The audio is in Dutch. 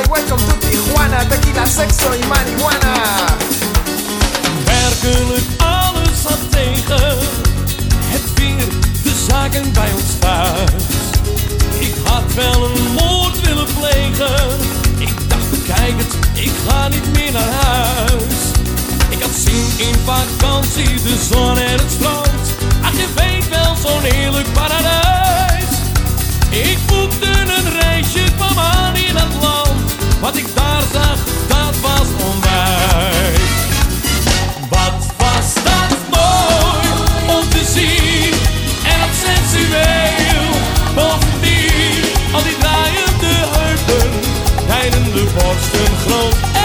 Hi, welcome to Tijuana, tequila, sexo y marihuana. Werkelijk alles zat tegen. Het vinger de zaken bij ons thuis. Ik had wel een moord willen plegen. Ik dacht, bekijk het, ik ga niet meer naar huis. Ik had zin in vakantie, de zon en het strand. Ach, je weet wel, zo'n heerlijk paradijs. Ik boekte wat ik daar zag, dat was onwijs. Wat was dat mooi om te zien en dat sensueel. Bovendien, al die draaiende heupen, de borsten groot